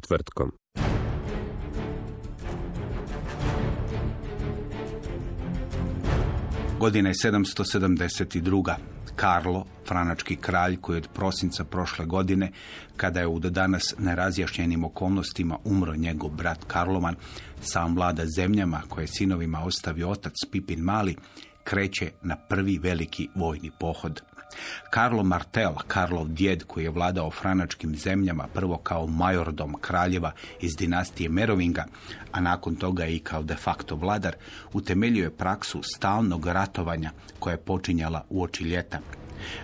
Četvrtkom. Godina je 772. Karlo, franački kralj koji od prosinca prošle godine, kada je u do danas nerazjašnjenim okolnostima umro njegov brat Karloman, sam vlada zemljama koje je sinovima ostavio otac Pipin Mali, kreće na prvi veliki vojni pohod. Karlo Martel, Karlov djed koji je vladao franačkim zemljama prvo kao majordom kraljeva iz dinastije Merovinga, a nakon toga i kao de facto vladar, utemeljio je praksu stalnog ratovanja koja je počinjala u oči ljeta.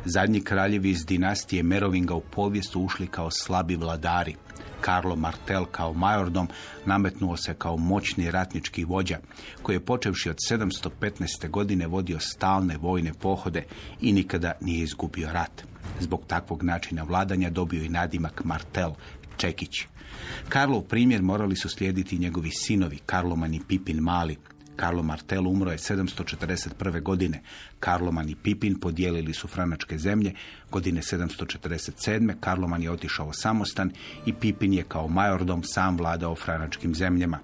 Zadnji kraljevi iz dinastije Merovinga u povijest ušli kao slabi vladari. Karlo Martel kao majordom nametnuo se kao moćni ratnički vođa, koji je počevši od 715. godine vodio stalne vojne pohode i nikada nije izgubio rat. Zbog takvog načina vladanja dobio i nadimak Martel, Čekić. Karlov primjer morali su slijediti njegovi sinovi, Karloman i Pipin Mali, Karlo Martel umro je 741. godine. Karloman i Pipin podijelili su franačke zemlje. Godine 747. Karloman je otišao samostan i Pipin je kao majordom sam vladao franačkim zemljama.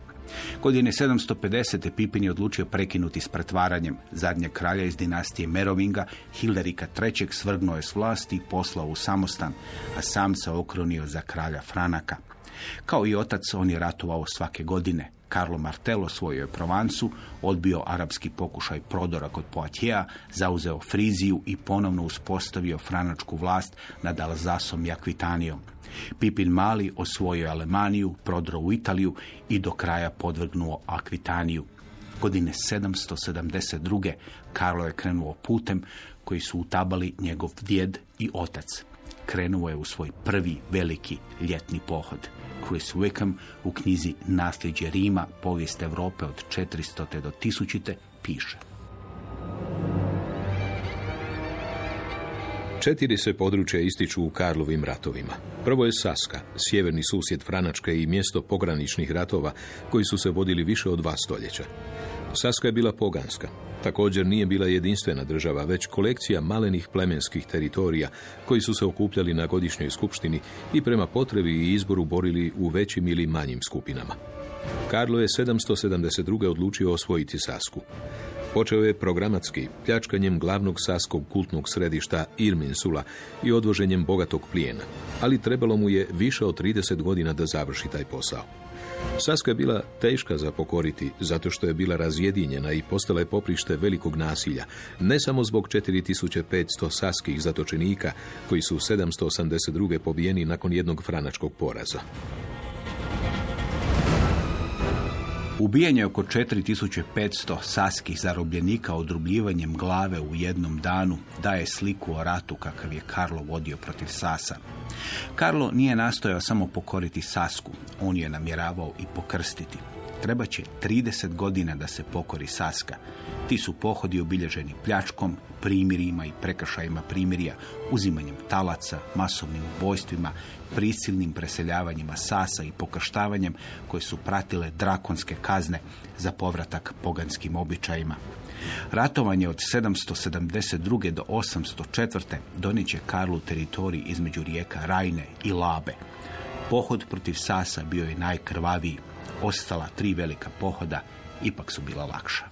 Godine 750. Pipin je odlučio prekinuti s pretvaranjem. Zadnje kralja iz dinastije Merovinga, Hilderika III. svrgnuo je s vlasti i poslao u samostan, a sam se okronio za kralja Franaka. Kao i otac, on je ratovao svake godine. Karlo Martel osvojio je Provansu, odbio arapski pokušaj prodora kod Poitiers, zauzeo Friziju i ponovno uspostavio franačku vlast nad Alzasom i Akvitanijom. Pipin Mali osvojio Alemaniju, prodro u Italiju i do kraja podvrgnuo Akvitaniju. Godine 772. Karlo je krenuo putem koji su utabali njegov djed i otac. Krenuo je u svoj prvi veliki ljetni pohod. Chris Wickham u knjizi Nasljeđe Rima, povijest Europe od 400. do 1000. piše. Četiri se područja ističu u Karlovim ratovima. Prvo je Saska, sjeverni susjed Franačke i mjesto pograničnih ratova koji su se vodili više od dva stoljeća. Saska je bila poganska. Također nije bila jedinstvena država, već kolekcija malenih plemenskih teritorija koji su se okupljali na godišnjoj skupštini i prema potrebi i izboru borili u većim ili manjim skupinama. Karlo je 772. odlučio osvojiti Sasku. Počeo je programatski, pljačkanjem glavnog saskog kultnog središta Irminsula i odvoženjem bogatog plijena, ali trebalo mu je više od 30 godina da završi taj posao. Saska je bila teška za pokoriti, zato što je bila razjedinjena i postala je poprište velikog nasilja, ne samo zbog 4500 saskih zatočenika, koji su 782. pobijeni nakon jednog franačkog poraza. Ubijanje oko 4500 saskih zarobljenika odrubljivanjem glave u jednom danu daje sliku o ratu kakav je Karlo vodio protiv Sasa. Karlo nije nastojao samo pokoriti Sasku, on je namjeravao i pokrstiti. Treba će 30 godina da se pokori Saska. Ti su pohodi obilježeni pljačkom, primirima i prekršajima primirja, uzimanjem talaca, masovnim ubojstvima, prisilnim preseljavanjima Sasa i pokrštavanjem koje su pratile drakonske kazne za povratak poganskim običajima. Ratovanje od 772. do 804. donijet Karlu teritorij između rijeka Rajne i Labe. Pohod protiv Sasa bio je najkrvaviji. Ostala tri velika pohoda ipak su bila lakša.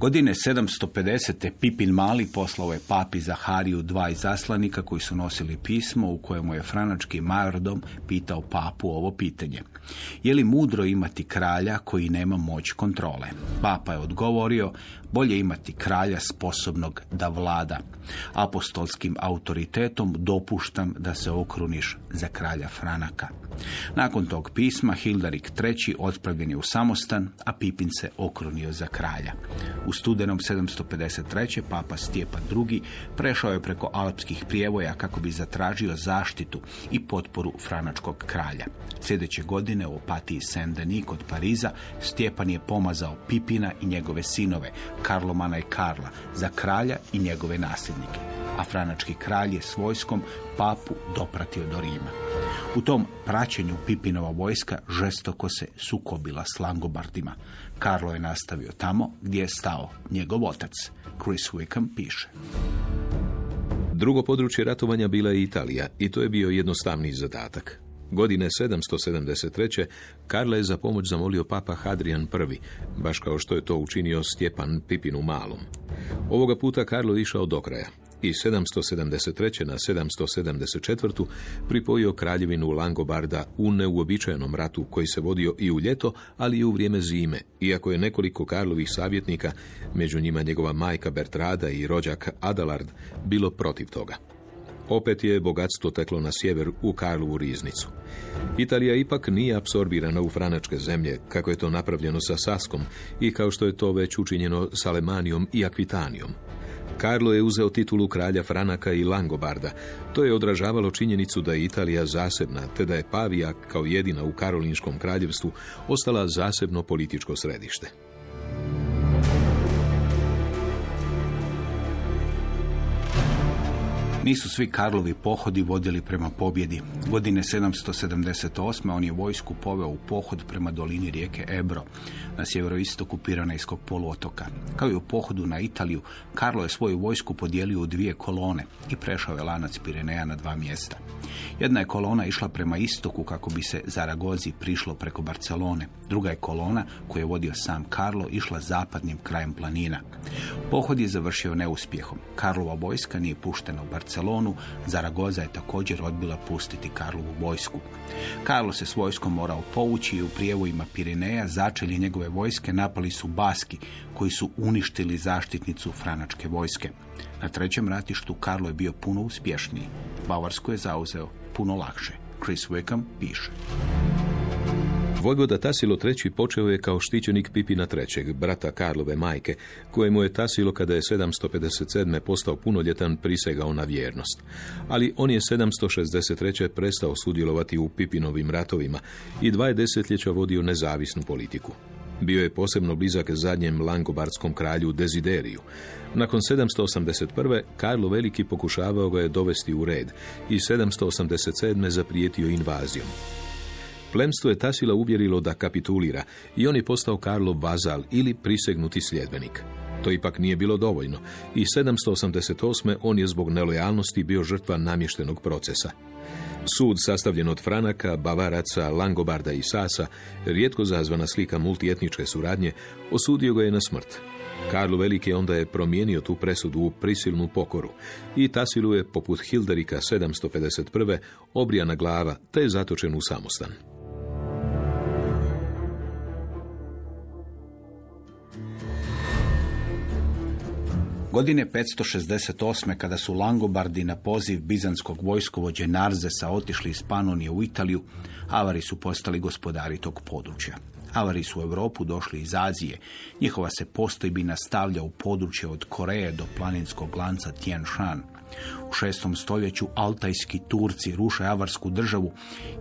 Godine 750. Pipin Mali poslao je papi Zahariju dva izaslanika koji su nosili pismo u kojemu je franački majordom pitao papu ovo pitanje. Je li mudro imati kralja koji nema moć kontrole? Papa je odgovorio, bolje imati kralja sposobnog da vlada. Apostolskim autoritetom dopuštam da se okruniš za kralja Franaka. Nakon tog pisma Hildarik III. otpravljen je u samostan, a Pipin se okrunio za kralja. U studenom 753. papa Stjepan II. prešao je preko alpskih prijevoja kako bi zatražio zaštitu i potporu franačkog kralja. Sljedeće godine u opatiji Saint-Denis kod Pariza Stjepan je pomazao Pipina i njegove sinove, Karlomana i Karla, za kralja i njegove nasljednike. A franački kralj je s vojskom papu dopratio do Rima. U tom praćenju Pipinova vojska žestoko se sukobila s Langobardima. Karlo je nastavio tamo gdje je stao njegov otac. Chris Wickham piše. Drugo područje ratovanja bila je Italija i to je bio jednostavni zadatak. Godine 773. Karla je za pomoć zamolio papa Hadrian I, baš kao što je to učinio Stjepan Pipinu Malom. Ovoga puta Karlo išao do kraja i 773. na 774. pripojio kraljevinu Langobarda u neuobičajenom ratu koji se vodio i u ljeto, ali i u vrijeme zime, iako je nekoliko Karlovih savjetnika, među njima njegova majka Bertrada i rođak Adalard, bilo protiv toga. Opet je bogatstvo teklo na sjever u Karlovu riznicu. Italija ipak nije apsorbirana u franačke zemlje, kako je to napravljeno sa Saskom i kao što je to već učinjeno s Alemanijom i Akvitanijom. Karlo je uzeo titulu kralja Franaka i Langobarda. To je odražavalo činjenicu da je Italija zasebna, te da je Pavija, kao jedina u Karolinskom kraljevstvu, ostala zasebno političko središte. Nisu svi Karlovi pohodi vodili prema pobjedi. Godine 778. on je vojsku poveo u pohod prema dolini rijeke Ebro na sjeveroistoku Piranejskog poluotoka. Kao i u pohodu na Italiju, Karlo je svoju vojsku podijelio u dvije kolone i prešao je lanac Pireneja na dva mjesta. Jedna je kolona išla prema istoku kako bi se Zaragozi prišlo preko Barcelone. Druga je kolona koju je vodio sam Karlo išla zapadnim krajem planina. Pohod je završio neuspjehom. Karlova vojska nije puštena u Barcelonu, Zaragoza je također odbila pustiti Karlovu vojsku. Karlo se s vojskom morao povući i u prijevojima Pirineja začelje njegove vojske napali su Baski, koji su uništili zaštitnicu franačke vojske. Na trećem ratištu Karlo je bio puno uspješniji. Bavarsku je zauzeo puno lakše. Chris Wickham piše. Vojvoda Tasilo III. počeo je kao štićenik Pipina III. brata Karlove majke, kojemu je Tasilo kada je 757. postao punoljetan prisegao na vjernost. Ali on je 763. prestao sudjelovati u Pipinovim ratovima i dva je desetljeća vodio nezavisnu politiku. Bio je posebno blizak zadnjem langobardskom kralju Dezideriju. Nakon 781. Karlo Veliki pokušavao ga je dovesti u red i 787. zaprijetio invazijom. Plemstvo je Tasila uvjerilo da kapitulira i on je postao Karlo vazal ili prisegnuti sljedbenik. To ipak nije bilo dovoljno i 788. on je zbog nelojalnosti bio žrtva namještenog procesa. Sud sastavljen od Franaka, Bavaraca, Langobarda i Sasa, rijetko zazvana slika multietničke suradnje, osudio ga je na smrt. Karlo Veliki onda je promijenio tu presudu u prisilnu pokoru i Tasilu je, poput Hilderika 751. obrijana glava te je zatočen u samostan. Godine 568. kada su Langobardi na poziv bizanskog vojskovođe Narzesa otišli iz Panonije u Italiju, Avari su postali gospodari tog područja. Avari su u Europu došli iz Azije. Njihova se postojbi nastavlja u područje od Koreje do planinskog lanca Tien Shan. U šestom stoljeću altajski Turci ruše avarsku državu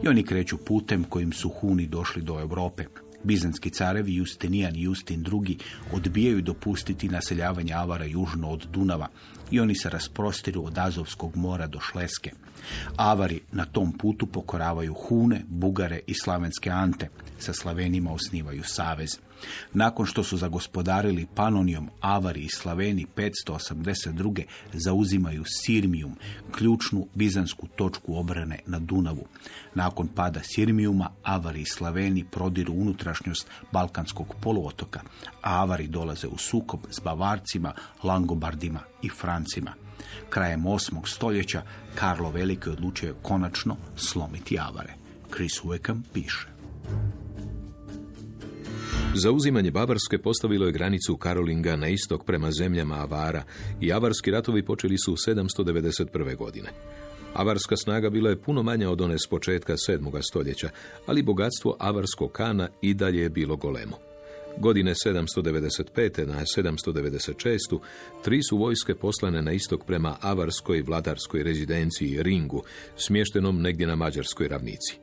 i oni kreću putem kojim su Huni došli do Europe. Bizanski carevi Justinijan i Justin II odbijaju dopustiti naseljavanje Avara južno od Dunava i oni se rasprostiru od Azovskog mora do Šleske. Avari na tom putu pokoravaju Hune, Bugare i Slavenske Ante. Sa Slavenima osnivaju savez. Nakon što su zagospodarili Panonijom, Avari i Slaveni 582. zauzimaju Sirmijum, ključnu bizansku točku obrane na Dunavu. Nakon pada Sirmijuma, Avari i Slaveni prodiru unutrašnjost Balkanskog poluotoka, a Avari dolaze u sukob s Bavarcima, Langobardima i Francima. Krajem 8. stoljeća Karlo Veliki odlučio konačno slomiti Avare. Chris Wickham piše. Zauzimanje Bavarske postavilo je granicu Karolinga na istok prema zemljama Avara i avarski ratovi počeli su 791. godine. Avarska snaga bila je puno manja od one s početka 7. stoljeća, ali bogatstvo avarskog kana i dalje je bilo golemo. Godine 795. na 796. tri su vojske poslane na istok prema avarskoj vladarskoj rezidenciji Ringu, smještenom negdje na mađarskoj ravnici.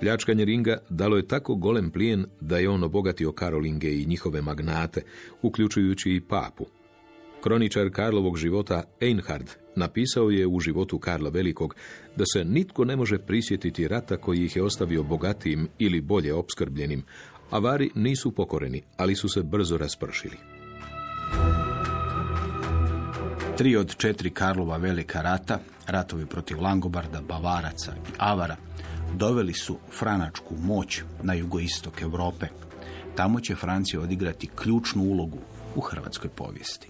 Pljačkanje Ringa dalo je tako golem plijen da je on obogatio Karolinge i njihove magnate, uključujući i papu. Kroničar Karlovog života Einhard napisao je u životu Karla Velikog da se nitko ne može prisjetiti rata koji ih je ostavio bogatijim ili bolje opskrbljenim, Avari nisu pokoreni, ali su se brzo raspršili. Tri od četiri Karlova velika rata, ratovi protiv Langobarda, Bavaraca i Avara, doveli su franačku moć na jugoistok Europe. Tamo će Francija odigrati ključnu ulogu u hrvatskoj povijesti.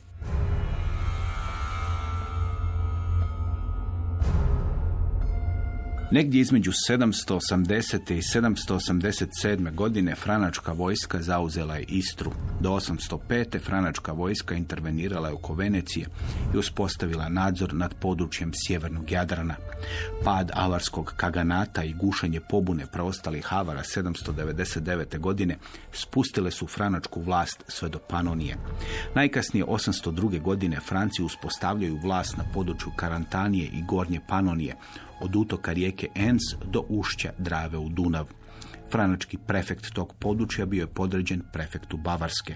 Negdje između 780. i 787. godine franačka vojska zauzela je Istru. Do 805. franačka vojska intervenirala je oko Venecije i uspostavila nadzor nad područjem sjevernog Jadrana. Pad avarskog kaganata i gušenje pobune preostalih Havara 799. godine spustile su franačku vlast sve do Panonije. Najkasnije 802. godine Franci uspostavljaju vlast na području Karantanije i Gornje Panonije, od utoka rijeke Enz do ušća Drave u Dunav. Franački prefekt tog područja bio je podređen prefektu Bavarske.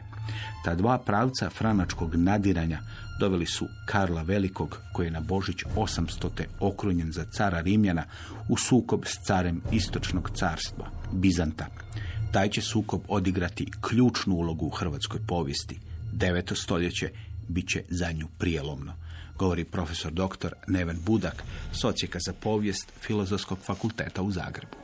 Ta dva pravca franačkog nadiranja doveli su Karla Velikog, koji je na Božić 800. okrunjen za cara Rimljana, u sukob s carem Istočnog carstva, Bizanta. Taj će sukob odigrati ključnu ulogu u hrvatskoj povijesti. Deveto stoljeće bit će za nju prijelomno govori profesor dr. Neven Budak, socijeka za povijest Filozofskog fakulteta u Zagrebu.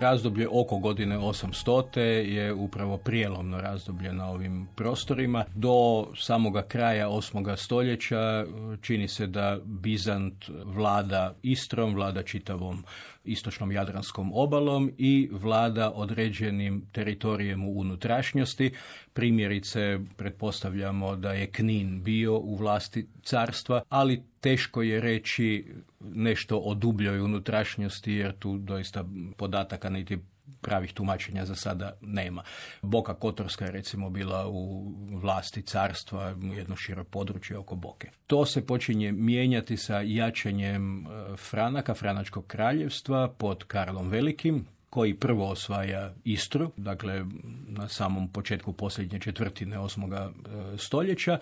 Razdoblje oko godine 800. je upravo prijelomno razdoblje na ovim prostorima. Do samoga kraja 8. stoljeća čini se da Bizant vlada Istrom, vlada čitavom istočnom Jadranskom obalom i vlada određenim teritorijem u unutrašnjosti. Primjerice, pretpostavljamo da je Knin bio u vlasti carstva, ali teško je reći nešto o dubljoj unutrašnjosti jer tu doista podataka niti pravih tumačenja za sada nema. Boka Kotorska je recimo bila u vlasti carstva, jedno širo područje oko Boke. To se počinje mijenjati sa jačanjem e, Franaka, Franačkog kraljevstva pod Karlom Velikim, koji prvo osvaja Istru, dakle na samom početku posljednje četvrtine osmoga e, stoljeća,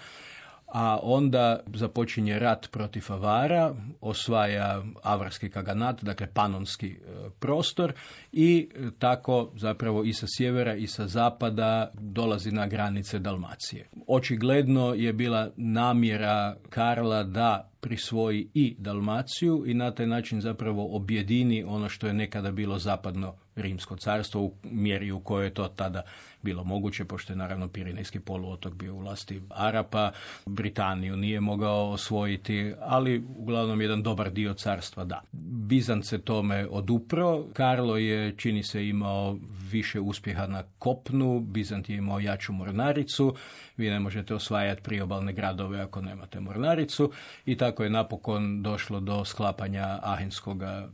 a onda započinje rat protiv Avara, osvaja Avarski kaganat, dakle panonski e, prostor i e, tako zapravo i sa sjevera i sa zapada dolazi na granice Dalmacije. Očigledno je bila namjera Karla da prisvoji i Dalmaciju i na taj način zapravo objedini ono što je nekada bilo zapadno rimsko carstvo u mjeri u kojoj je to tada bilo moguće, pošto je naravno Pirinejski poluotok bio u vlasti Arapa, Britaniju nije mogao osvojiti, ali uglavnom jedan dobar dio carstva da. Bizant se tome odupro, Karlo je, čini se, imao više uspjeha na kopnu, Bizant je imao jaču mornaricu, vi ne možete osvajati priobalne gradove ako nemate mornaricu. I tako je napokon došlo do sklapanja Ahenskog e,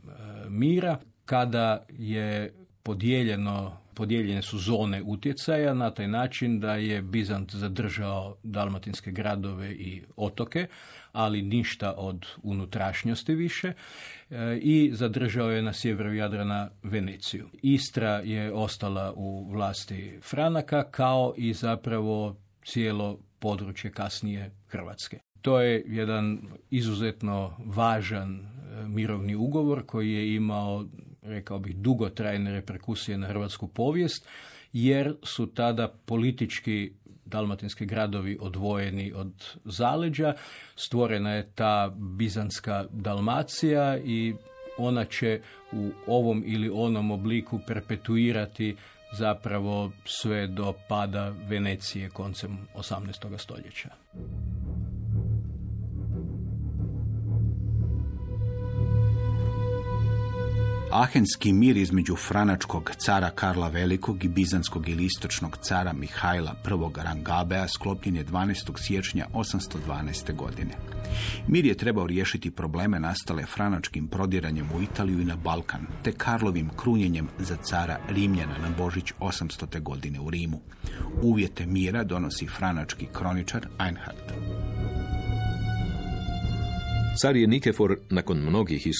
mira kada je podijeljeno podijeljene su zone utjecaja na taj način da je Bizant zadržao dalmatinske gradove i otoke, ali ništa od unutrašnjosti više e, i zadržao je na sjeveru Jadrana Veneciju. Istra je ostala u vlasti Franaka kao i zapravo cijelo područje kasnije Hrvatske. To je jedan izuzetno važan e, mirovni ugovor koji je imao rekao bih, dugotrajne reperkusije na hrvatsku povijest, jer su tada politički dalmatinski gradovi odvojeni od zaleđa, stvorena je ta bizanska Dalmacija i ona će u ovom ili onom obliku perpetuirati zapravo sve do pada Venecije koncem 18. stoljeća. Ahenski mir između franačkog cara Karla Velikog i bizanskog ili istočnog cara Mihajla I. Rangabea sklopljen je 12. siječnja 812. godine. Mir je trebao riješiti probleme nastale franačkim prodiranjem u Italiju i na Balkan, te Karlovim krunjenjem za cara Rimljana na Božić 800. godine u Rimu. Uvjete mira donosi franački kroničar Einhard. Car je Nikefor, nakon mnogih i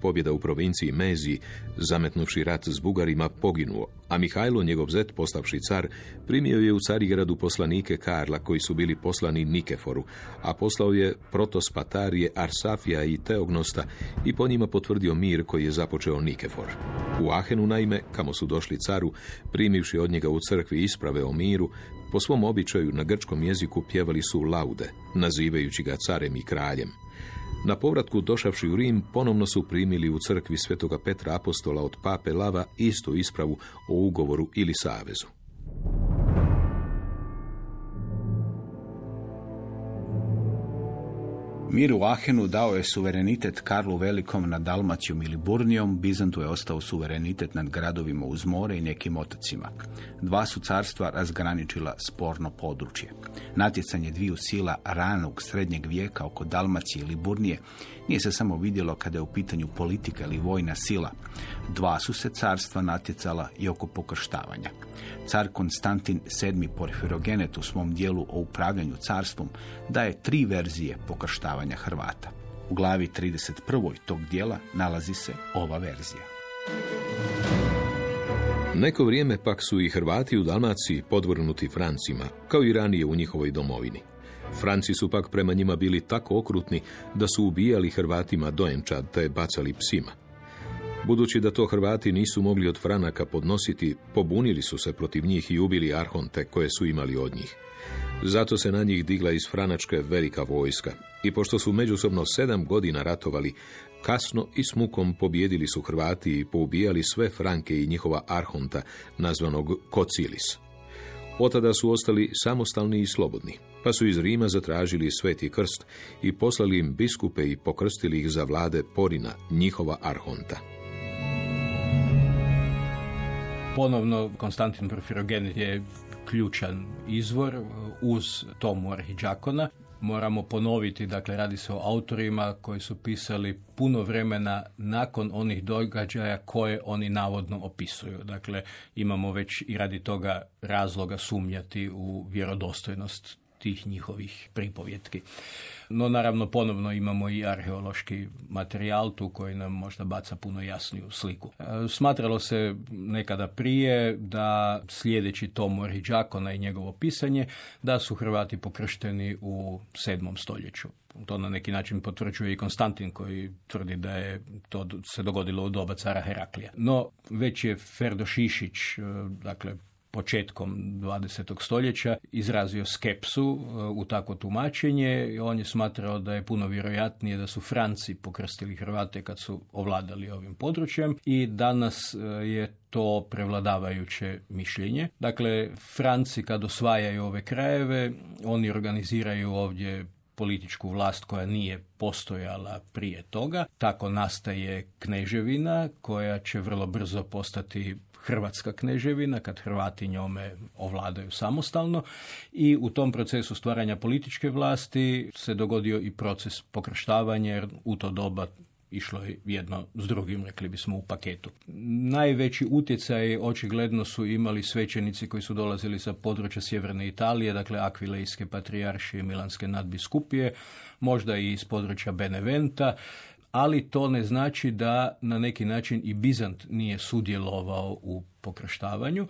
pobjeda u provinciji Mezi, zametnuvši rat s Bugarima, poginuo, a Mihajlo, njegov zet, postavši car, primio je u Carigradu poslanike Karla, koji su bili poslani Nikeforu, a poslao je protospatarije Arsafija i Teognosta i po njima potvrdio mir koji je započeo Nikefor. U Ahenu, naime, kamo su došli caru, primivši od njega u crkvi isprave o miru, po svom običaju na grčkom jeziku pjevali su laude, nazivajući ga carem i kraljem. Na povratku došavši u Rim ponovno su primili u crkvi svetoga Petra Apostola od pape Lava istu ispravu o ugovoru ili savezu. Mir u Ahenu dao je suverenitet Karlu Velikom nad Dalmacijom ili Burnijom, Bizantu je ostao suverenitet nad gradovima uz more i nekim otocima. Dva su carstva razgraničila sporno područje. Natjecanje dviju sila ranog srednjeg vijeka oko Dalmacije ili Burnije nije se samo vidjelo kada je u pitanju politika ili vojna sila. Dva su se carstva natjecala i oko pokrštavanja. Car Konstantin VII Porfirogenet u svom dijelu o upravljanju carstvom daje tri verzije pokrštavanja Hrvata. U glavi 31. tog dijela nalazi se ova verzija. Neko vrijeme pak su i Hrvati u Dalmaciji podvrnuti Francima, kao i ranije u njihovoj domovini. Franci su pak prema njima bili tako okrutni da su ubijali Hrvatima dojenčad te bacali psima. Budući da to Hrvati nisu mogli od Franaka podnositi, pobunili su se protiv njih i ubili arhonte koje su imali od njih. Zato se na njih digla iz Franačke velika vojska i pošto su međusobno sedam godina ratovali, kasno i s mukom su Hrvati i poubijali sve Franke i njihova arhonta, nazvanog Kocilis. Otada su ostali samostalni i slobodni, pa su iz Rima zatražili sveti krst i poslali im biskupe i pokrstili ih za vlade Porina, njihova arhonta. Ponovno, Konstantin Porfirogen je ključan izvor uz tomu Arhiđakona. Moramo ponoviti, dakle radi se o autorima koji su pisali puno vremena nakon onih događaja koje oni navodno opisuju. Dakle, imamo već i radi toga razloga sumnjati u vjerodostojnost tih njihovih pripovjetki. No naravno ponovno imamo i arheološki materijal tu koji nam možda baca puno jasniju sliku. E, smatralo se nekada prije da sljedeći tom Orhiđakona i njegovo pisanje da su Hrvati pokršteni u sedmom stoljeću. To na neki način potvrđuje i Konstantin koji tvrdi da je to se dogodilo u doba cara Heraklija. No, već je Ferdo Šišić, e, dakle početkom 20. stoljeća izrazio skepsu e, u takvo tumačenje on je smatrao da je puno vjerojatnije da su Franci pokrstili Hrvate kad su ovladali ovim područjem i danas e, je to prevladavajuće mišljenje. Dakle, Franci kad osvajaju ove krajeve, oni organiziraju ovdje političku vlast koja nije postojala prije toga. Tako nastaje kneževina koja će vrlo brzo postati Hrvatska kneževina, kad Hrvati njome ovladaju samostalno i u tom procesu stvaranja političke vlasti se dogodio i proces pokrštavanja jer u to doba išlo je jedno s drugim, rekli bismo, u paketu. Najveći utjecaj očigledno su imali svećenici koji su dolazili sa područja sjeverne Italije, dakle Akvilejske patrijaršije, Milanske nadbiskupije, možda i iz područja Beneventa, ali to ne znači da na neki način i Bizant nije sudjelovao u pokrštavanju.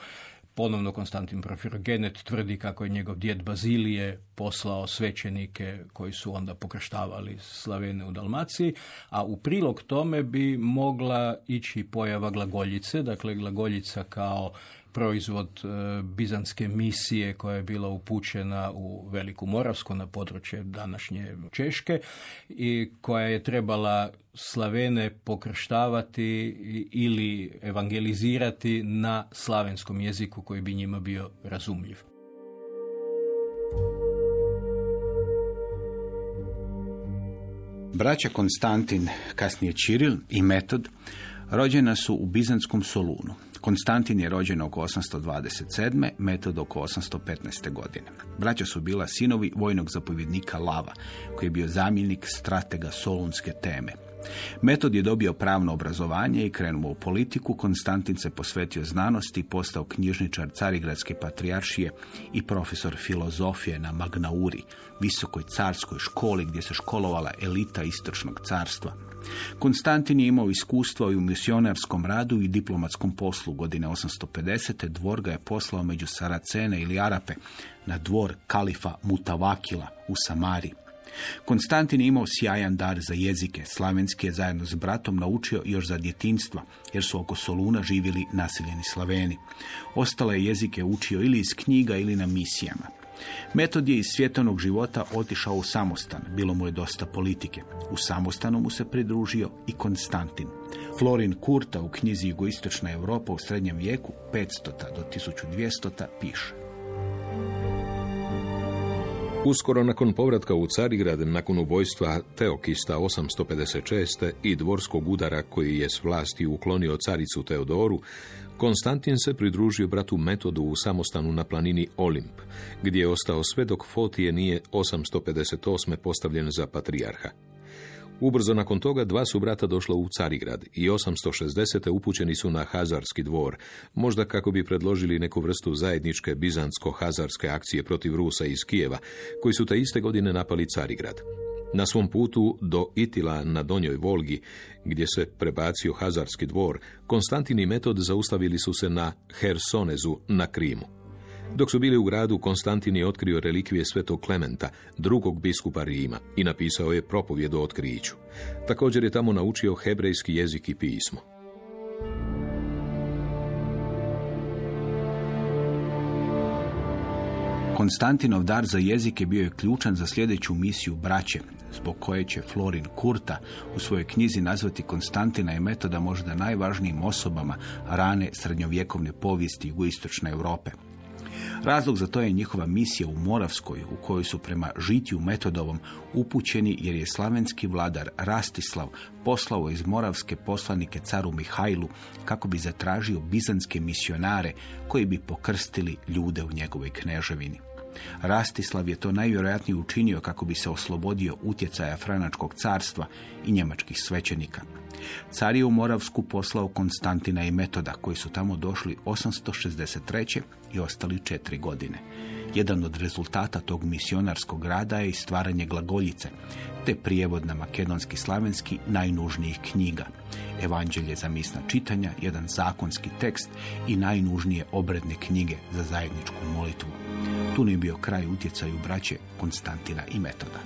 Ponovno Konstantin Profirogenet tvrdi kako je njegov djed Bazilije poslao svećenike koji su onda pokrštavali Slavene u Dalmaciji, a u prilog tome bi mogla ići pojava glagoljice, dakle glagoljica kao proizvod e, bizanske misije koja je bila upućena u Veliku Moravsku na područje današnje Češke i koja je trebala Slavene pokrštavati ili evangelizirati na slavenskom jeziku koji bi njima bio razumljiv. Braća Konstantin, kasnije Čiril i Metod, rođena su u Bizanskom Solunu. Konstantin je rođen oko 827. Metod oko 815. godine. Braća su bila sinovi vojnog zapovjednika Lava, koji je bio zamjenik stratega solunske teme. Metod je dobio pravno obrazovanje i krenuo u politiku. Konstantin se posvetio znanosti, postao knjižničar Carigradske patrijaršije i profesor filozofije na Magnauri, visokoj carskoj školi gdje se školovala elita istočnog carstva. Konstantin je imao iskustva i u misionarskom radu i diplomatskom poslu. Godine 850. dvor ga je poslao među Saracene ili Arape na dvor kalifa Mutavakila u Samari. Konstantin je imao sjajan dar za jezike. Slavenski je zajedno s bratom naučio još za djetinstva, jer su oko Soluna živjeli nasiljeni Slaveni. Ostale jezike učio ili iz knjiga ili na misijama. Metod je iz svjetovnog života otišao u samostan, bilo mu je dosta politike. U samostanu mu se pridružio i Konstantin. Florin Kurta u knjizi Jugoistočna Europa u srednjem vijeku 500. do 1200. piše. Uskoro nakon povratka u Carigrad, nakon ubojstva Teokista 856. i dvorskog udara koji je s vlasti uklonio caricu Teodoru, Konstantin se pridružio bratu Metodu u samostanu na planini Olimp, gdje je ostao sve dok Fotije nije 858. postavljen za patrijarha. Ubrzo nakon toga dva su brata došla u Carigrad i 860. upućeni su na Hazarski dvor, možda kako bi predložili neku vrstu zajedničke bizansko-hazarske akcije protiv Rusa iz Kijeva, koji su te iste godine napali Carigrad. Na svom putu do Itila na Donjoj Volgi, gdje se prebacio Hazarski dvor, Konstantin i Metod zaustavili su se na Hersonezu na Krimu. Dok su bili u gradu, Konstantin je otkrio relikvije svetog Klementa, drugog biskupa Rima, i napisao je propovjed o otkriću. Također je tamo naučio hebrejski jezik i pismo. Konstantinov dar za jezik je bio je ključan za sljedeću misiju braće, zbog koje će Florin Kurta u svojoj knjizi nazvati Konstantina i metoda možda najvažnijim osobama rane srednjovjekovne povijesti jugoistočne Europe. Razlog za to je njihova misija u Moravskoj, u kojoj su prema žitiju metodovom upućeni jer je slavenski vladar Rastislav poslao iz Moravske poslanike caru Mihajlu kako bi zatražio bizanske misionare koji bi pokrstili ljude u njegovoj kneževini. Rastislav je to najvjerojatnije učinio kako bi se oslobodio utjecaja Franačkog carstva i njemačkih svećenika. Car je u Moravsku poslao Konstantina i Metoda, koji su tamo došli 863. i ostali četiri godine. Jedan od rezultata tog misionarskog rada je stvaranje glagoljice, te prijevod na makedonski slavenski najnužnijih knjiga. Evanđelje za misna čitanja, jedan zakonski tekst i najnužnije obredne knjige za zajedničku molitvu. Tu ne bio kraj utjecaju braće Konstantina i Metoda.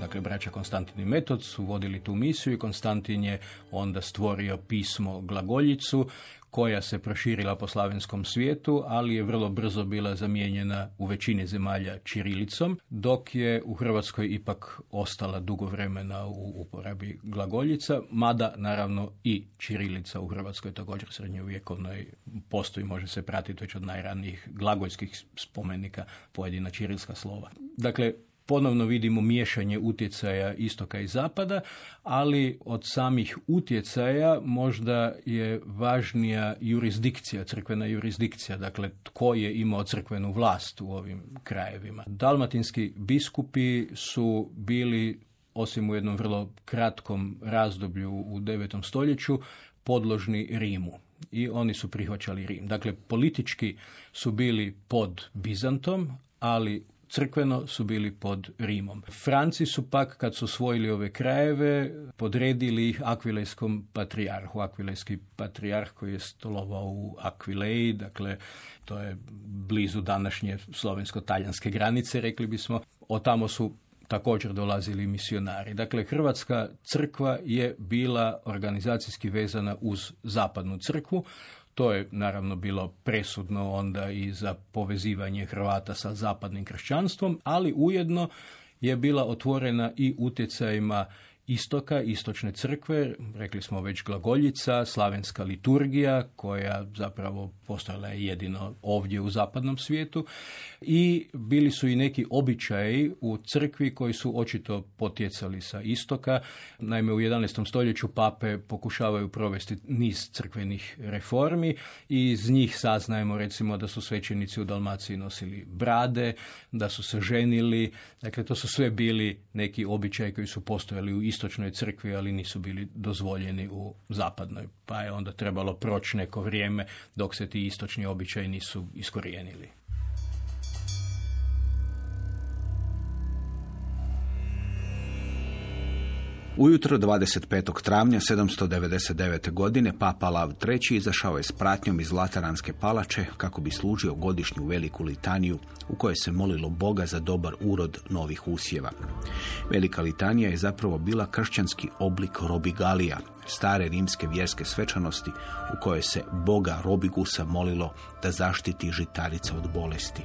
Dakle, braća Konstantin i Metod su vodili tu misiju i Konstantin je onda stvorio pismo glagoljicu koja se proširila po slavenskom svijetu, ali je vrlo brzo bila zamijenjena u većini zemalja čirilicom, dok je u Hrvatskoj ipak ostala dugo vremena u uporabi glagoljica, mada naravno i čirilica u Hrvatskoj također srednjovjekovnoj postoji, može se pratiti već od najranijih glagoljskih spomenika pojedina čirilska slova. Dakle, ponovno vidimo miješanje utjecaja istoka i zapada, ali od samih utjecaja možda je važnija jurisdikcija, crkvena jurisdikcija, dakle tko je imao crkvenu vlast u ovim krajevima. Dalmatinski biskupi su bili osim u jednom vrlo kratkom razdoblju u 9. stoljeću, podložni Rimu i oni su prihvaćali Rim. Dakle, politički su bili pod Bizantom, ali crkveno su bili pod Rimom. Franci su pak, kad su osvojili ove krajeve, podredili ih Akvilejskom patrijarhu. Akvilejski patrijarh koji je stolovao u Akvileji, dakle to je blizu današnje slovensko-talijanske granice, rekli bismo. Od tamo su također dolazili misionari. Dakle, Hrvatska crkva je bila organizacijski vezana uz zapadnu crkvu. To je naravno bilo presudno onda i za povezivanje Hrvata sa zapadnim kršćanstvom, ali ujedno je bila otvorena i utjecajima istoka, istočne crkve, rekli smo već glagoljica, slavenska liturgija koja zapravo postojala je jedino ovdje u zapadnom svijetu i bili su i neki običaji u crkvi koji su očito potjecali sa istoka. Naime, u 11. stoljeću pape pokušavaju provesti niz crkvenih reformi i iz njih saznajemo recimo da su svećenici u Dalmaciji nosili brade, da su se ženili, dakle to su sve bili neki običaji koji su postojali u istočnoj crkvi, ali nisu bili dozvoljeni u zapadnoj. Pa je onda trebalo proći neko vrijeme dok se ti istočni običaji nisu iskorijenili. Ujutro 25. travnja 799. godine Papa Lav III. izašao je s pratnjom iz Lateranske palače kako bi služio godišnju veliku litaniju u kojoj se molilo Boga za dobar urod novih usjeva. Velika litanija je zapravo bila kršćanski oblik robigalija, stare rimske vjerske svečanosti u kojoj se Boga Robigusa molilo da zaštiti žitarice od bolesti.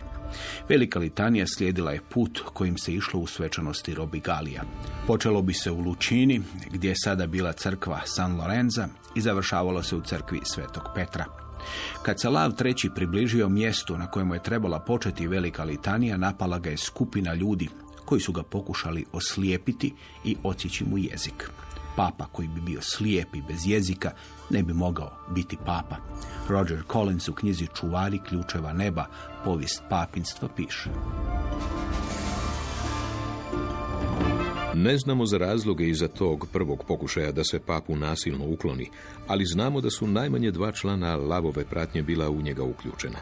Velika litanija slijedila je put kojim se išlo u svečanosti Robigalija. Počelo bi se u Lučini, gdje je sada bila crkva San Lorenza i završavalo se u crkvi Svetog Petra. Kad se Lav III. približio mjestu na kojemu je trebala početi velika litanija, napala ga je skupina ljudi koji su ga pokušali oslijepiti i odsjeći mu jezik. Papa koji bi bio slijep i bez jezika ne bi mogao biti papa. Roger Collins u knjizi Čuvari ključeva neba, povijest papinstva piše. Ne znamo za razloge iza tog prvog pokušaja da se papu nasilno ukloni, ali znamo da su najmanje dva člana lavove pratnje bila u njega uključena.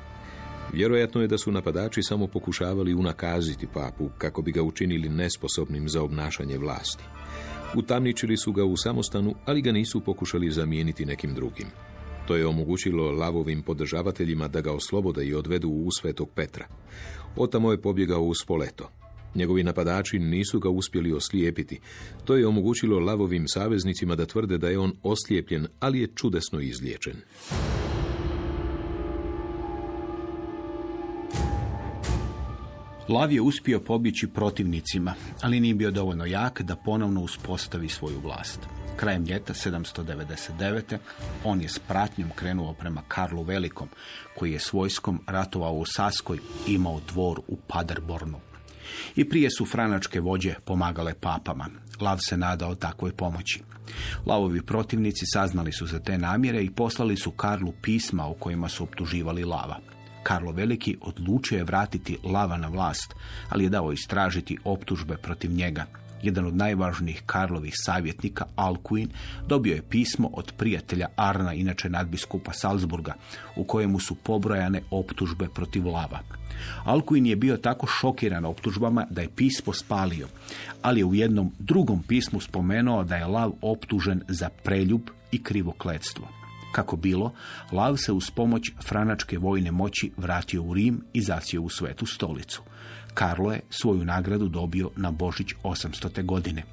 Vjerojatno je da su napadači samo pokušavali unakaziti papu kako bi ga učinili nesposobnim za obnašanje vlasti. Utamničili su ga u samostanu, ali ga nisu pokušali zamijeniti nekim drugim. To je omogućilo lavovim podržavateljima da ga oslobode i odvedu u Svetog Petra. Otamo je pobjegao u Spoleto. Njegovi napadači nisu ga uspjeli oslijepiti. To je omogućilo lavovim saveznicima da tvrde da je on oslijepljen, ali je čudesno izliječen. Lav je uspio pobjeći protivnicima, ali nije bio dovoljno jak da ponovno uspostavi svoju vlast. Krajem ljeta 799. on je s pratnjom krenuo prema Karlu Velikom, koji je s vojskom ratovao u Saskoj i imao dvor u Paderbornu. I prije su franačke vođe pomagale papama. Lav se nadao takvoj pomoći. Lavovi protivnici saznali su za te namjere i poslali su Karlu pisma u kojima su optuživali Lava. Karlo Veliki odlučio je vratiti Lava na vlast, ali je dao istražiti optužbe protiv njega. Jedan od najvažnijih Karlovih savjetnika, Alcuin, dobio je pismo od prijatelja Arna, inače nadbiskupa Salzburga, u kojemu su pobrojane optužbe protiv Lava. Alcuin je bio tako šokiran optužbama da je pismo spalio, ali je u jednom drugom pismu spomenuo da je Lav optužen za preljub i krivokletstvo. Kako bilo, Lav se uz pomoć franačke vojne moći vratio u Rim i zasio u svetu stolicu. Karlo je svoju nagradu dobio na Božić 800. godine.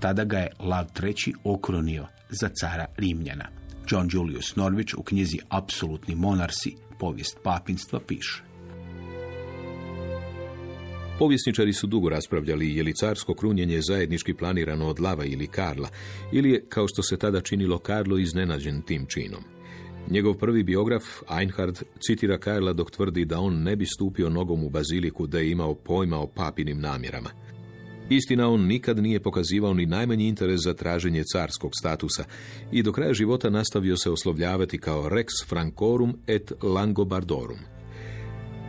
Tada ga je Lav III. okronio za cara Rimljana. John Julius Norwich u knjizi Apsolutni monarsi, povijest papinstva, piše. Povjesničari su dugo raspravljali je li carsko krunjenje zajednički planirano od Lava ili Karla, ili je, kao što se tada činilo, Karlo iznenađen tim činom. Njegov prvi biograf, Einhard, citira Karla dok tvrdi da on ne bi stupio nogom u baziliku da je imao pojma o papinim namjerama. Istina, on nikad nije pokazivao ni najmanji interes za traženje carskog statusa i do kraja života nastavio se oslovljavati kao Rex Francorum et Langobardorum.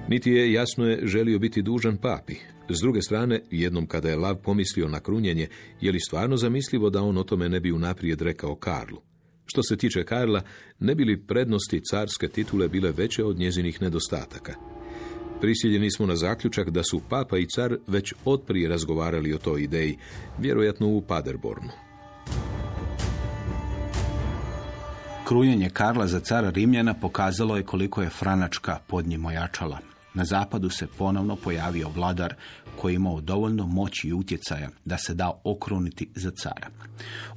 Niti je, jasno je, želio biti dužan papi. S druge strane, jednom kada je Lav pomislio na krunjenje, je li stvarno zamislivo da on o tome ne bi unaprijed rekao Karlu? Što se tiče Karla, ne bi li prednosti carske titule bile veće od njezinih nedostataka? Prisiljeni smo na zaključak da su papa i car već otprije razgovarali o toj ideji, vjerojatno u Paderbornu. Krunjenje Karla za cara Rimljana pokazalo je koliko je Franačka pod njim ojačala. Na zapadu se ponovno pojavio vladar koji imao dovoljno moći i utjecaja da se da okruniti za cara.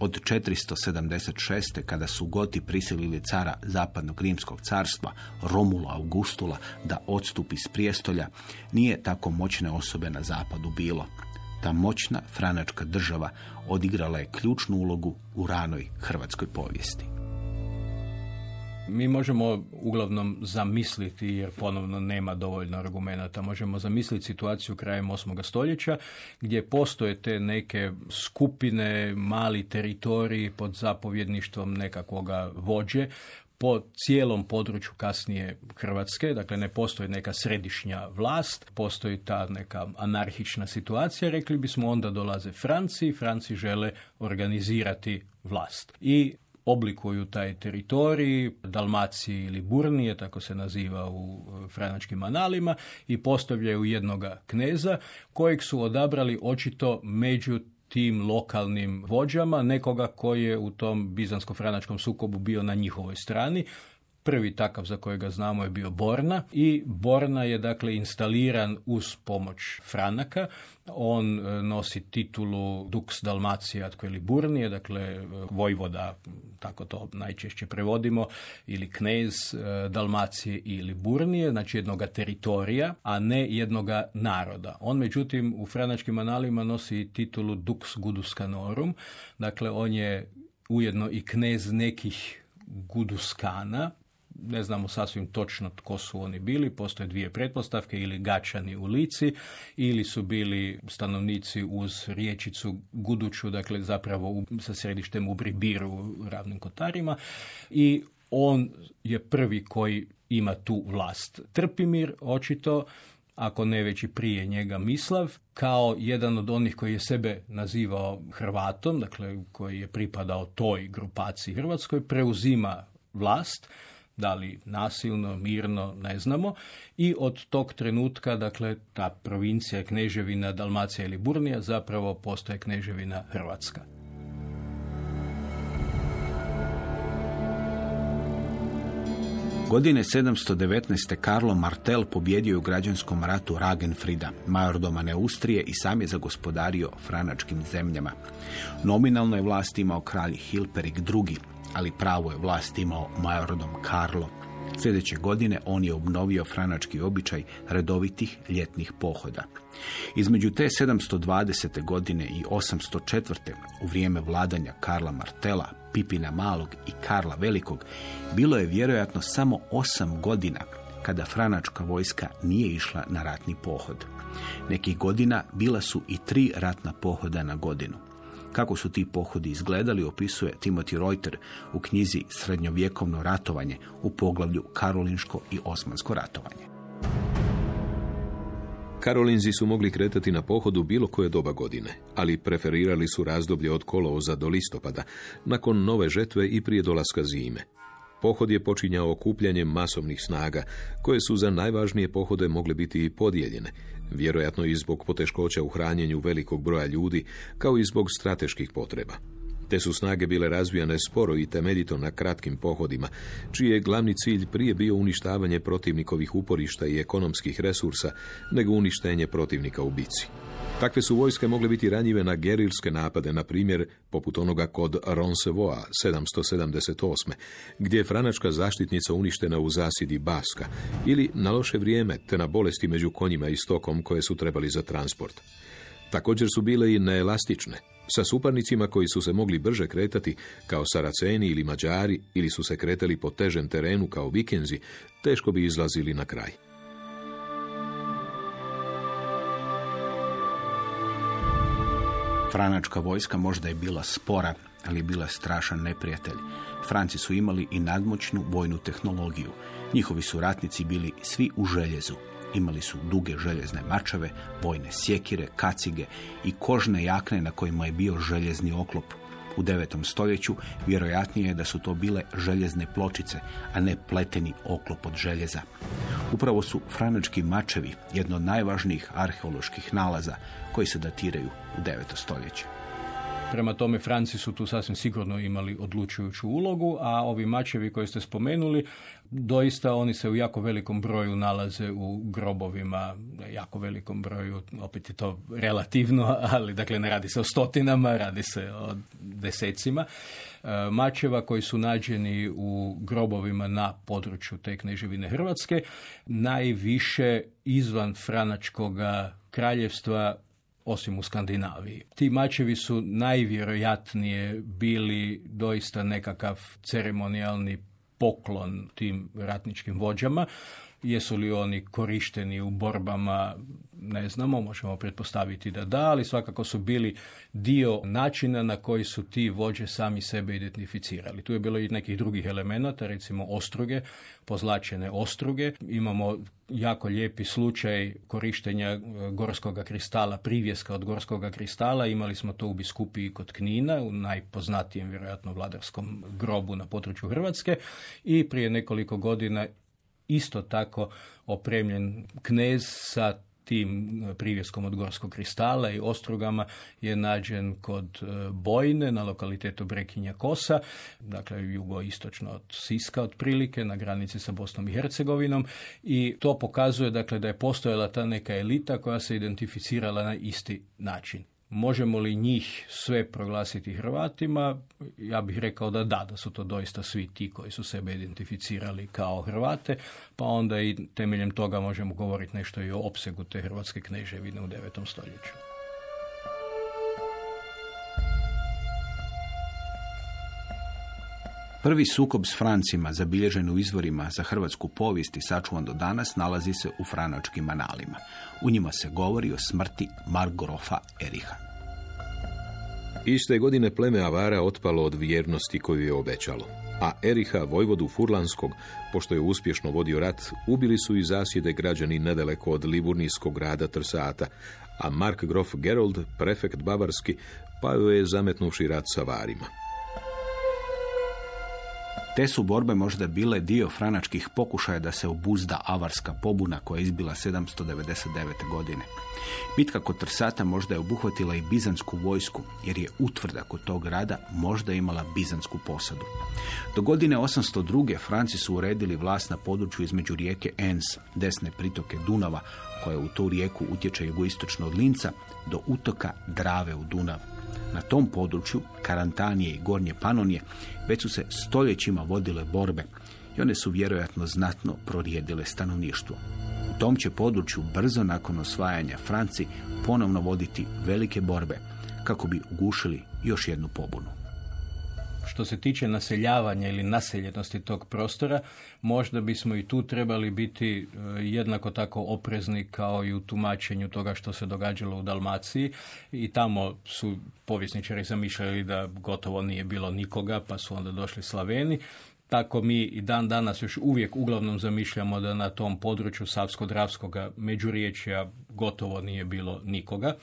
Od 476. kada su Goti prisilili cara zapadnog rimskog carstva Romula Augustula da odstupi s prijestolja, nije tako moćne osobe na zapadu bilo. Ta moćna franačka država odigrala je ključnu ulogu u ranoj hrvatskoj povijesti. Mi možemo uglavnom zamisliti, jer ponovno nema dovoljno argumenata, možemo zamisliti situaciju krajem 8. stoljeća gdje postoje te neke skupine, mali teritoriji pod zapovjedništvom nekakvoga vođe, po cijelom području kasnije Hrvatske, dakle ne postoji neka središnja vlast, postoji ta neka anarhična situacija, rekli bismo onda dolaze Franci, Franci žele organizirati vlast. I oblikuju taj teritorij, Dalmaciji ili Burnije, tako se naziva u e, franačkim analima, i postavljaju jednoga kneza kojeg su odabrali očito među tim lokalnim vođama, nekoga koji je u tom bizansko-franačkom sukobu bio na njihovoj strani, Prvi takav za kojega znamo je bio Borna i Borna je dakle instaliran uz pomoć Franaka. On e, nosi titulu Dux Dalmacija ili Burnije, dakle e, vojvoda, tako to najčešće prevodimo, ili knez e, Dalmacije ili Burnije, znači jednoga teritorija, a ne jednoga naroda. On međutim u franačkim analima nosi titulu Dux Guduscanorum, dakle on je ujedno i knez nekih Guduskana, ne znamo sasvim točno tko su oni bili, postoje dvije pretpostavke, ili gačani u lici, ili su bili stanovnici uz riječicu Guduću, dakle zapravo u, sa središtem u Bribiru u ravnim kotarima i on je prvi koji ima tu vlast. Trpimir očito ako ne već i prije njega Mislav, kao jedan od onih koji je sebe nazivao Hrvatom, dakle koji je pripadao toj grupaciji Hrvatskoj, preuzima vlast da li nasilno, mirno, ne znamo. I od tog trenutka, dakle, ta provincija, kneževina Dalmacija ili Burnija zapravo postaje kneževina Hrvatska. Godine 719. Karlo Martel pobjedio u građanskom ratu Ragenfrida, majordoma Neustrije i sam je zagospodario franačkim zemljama. Nominalno je vlast imao kralj Hilperik II, ali pravo je vlast imao majordom Karlo. Sljedeće godine on je obnovio franački običaj redovitih ljetnih pohoda. Između te 720. godine i 804. u vrijeme vladanja Karla Martela, Pipina Malog i Karla Velikog bilo je vjerojatno samo osam godina kada franačka vojska nije išla na ratni pohod. Nekih godina bila su i tri ratna pohoda na godinu. Kako su ti pohodi izgledali opisuje Timothy Reuter u knjizi Srednjovjekovno ratovanje u poglavlju Karolinško i Osmansko ratovanje. Karolinzi su mogli kretati na pohodu bilo koje doba godine, ali preferirali su razdoblje od kolovoza do listopada, nakon nove žetve i prije dolaska zime. Pohod je počinjao okupljanjem masovnih snaga, koje su za najvažnije pohode mogle biti i podijeljene, vjerojatno i zbog poteškoća u hranjenju velikog broja ljudi, kao i zbog strateških potreba. Te su snage bile razvijane sporo i temeljito na kratkim pohodima, čiji je glavni cilj prije bio uništavanje protivnikovih uporišta i ekonomskih resursa, nego uništenje protivnika u bici. Takve su vojske mogle biti ranjive na gerilske napade, na primjer poput onoga kod Ronsevoa 778. gdje je franačka zaštitnica uništena u zasidi Baska ili na loše vrijeme te na bolesti među konjima i stokom koje su trebali za transport. Također su bile i neelastične, sa suparnicima koji su se mogli brže kretati kao Saraceni ili Mađari ili su se kretali po težem terenu kao Vikenzi, teško bi izlazili na kraj. Franačka vojska možda je bila spora, ali je bila strašan neprijatelj. Franci su imali i nadmoćnu vojnu tehnologiju. Njihovi su ratnici bili svi u željezu. Imali su duge željezne mačave, vojne sjekire, kacige i kožne jakne na kojima je bio željezni oklop. U 9. stoljeću vjerojatnije je da su to bile željezne pločice, a ne pleteni oklop od željeza. Upravo su franački mačevi jedno od najvažnijih arheoloških nalaza koji se datiraju u 9. stoljeće. Prema tome, Franci su tu sasvim sigurno imali odlučujuću ulogu, a ovi mačevi koje ste spomenuli, doista oni se u jako velikom broju nalaze u grobovima, jako velikom broju, opet je to relativno, ali dakle ne radi se o stotinama, radi se o desecima e, mačeva koji su nađeni u grobovima na području te kneževine Hrvatske, najviše izvan Franačkoga kraljevstva osim u Skandinaviji. Ti mačevi su najvjerojatnije bili doista nekakav ceremonijalni poklon tim ratničkim vođama. Jesu li oni korišteni u borbama, ne znamo, možemo pretpostaviti da da, ali svakako su bili dio načina na koji su ti vođe sami sebe identificirali. Tu je bilo i nekih drugih elemenata, recimo ostruge, pozlačene ostruge. Imamo jako lijepi slučaj korištenja e, gorskog kristala, privjeska od gorskog kristala. Imali smo to u biskupiji kod Knina, u najpoznatijem vjerojatno vladarskom grobu na području Hrvatske i prije nekoliko godina isto tako opremljen knez sa tim privjeskom od gorskog kristala i ostrugama je nađen kod e, Bojne na lokalitetu Brekinja Kosa, dakle jugoistočno od Siska otprilike na granici sa Bosnom i Hercegovinom i to pokazuje dakle da je postojala ta neka elita koja se identificirala na isti način. Možemo li njih sve proglasiti Hrvatima? Ja bih rekao da da, da su to doista svi ti koji su sebe identificirali kao Hrvate, pa onda i temeljem toga možemo govoriti nešto i o opsegu te hrvatske kneževine u 9. stoljeću. Prvi sukob s Francima, zabilježen u izvorima za hrvatsku povijest i sačuvan do danas, nalazi se u franačkim analima. U njima se govori o smrti Margrofa Eriha. Iste godine pleme Avara otpalo od vjernosti koju je obećalo. A Eriha, vojvodu Furlanskog, pošto je uspješno vodio rat, ubili su i zasjede građani nedaleko od liburnijskog grada Trsata, a Mark Grof Gerold, prefekt Bavarski, pa je zametnuši rat sa Varima. Te su borbe možda bile dio franačkih pokušaja da se obuzda avarska pobuna koja je izbila 799. godine. Bitka kod Trsata možda je obuhvatila i bizansku vojsku, jer je utvrda kod tog grada možda imala bizansku posadu. Do godine 802. Franci su uredili vlast na području između rijeke Ens, desne pritoke Dunava, koja u tu rijeku utječe jugoistočno od Linca, do utoka Drave u Dunav. Na tom području, Karantanije i Gornje Panonije, već su se stoljećima vodile borbe i one su vjerojatno znatno prorijedile stanovništvo. U tom će području brzo nakon osvajanja Franci ponovno voditi velike borbe kako bi ugušili još jednu pobunu. Što se tiče naseljavanja ili naseljenosti tog prostora, možda bismo i tu trebali biti e, jednako tako oprezni kao i u tumačenju toga što se događalo u Dalmaciji i tamo su povjesničari zamišljali da gotovo nije bilo nikoga, pa su onda došli Slaveni. Tako mi i dan danas još uvijek uglavnom zamišljamo da na tom području Savsko-Dravskog međuriječja gotovo nije bilo nikoga,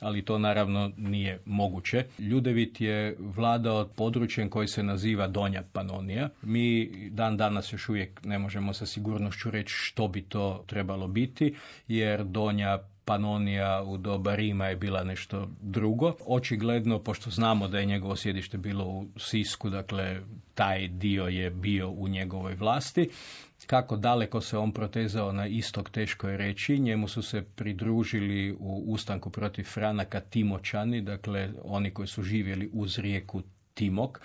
ali to naravno nije moguće. Ljudevit je vladao područjem koji se naziva Donja Panonija. Mi dan danas još uvijek ne možemo sa sigurnošću reći što bi to trebalo biti, jer Donja Panonija u doba Rima je bila nešto drugo. Očigledno, pošto znamo da je njegovo sjedište bilo u Sisku, dakle taj dio je bio u njegovoj vlasti. Kako daleko se on protezao na istok, teško je reći. Njemu su se pridružili u ustanku protiv Franaka Timočani, dakle oni koji su živjeli uz rijeku Timok.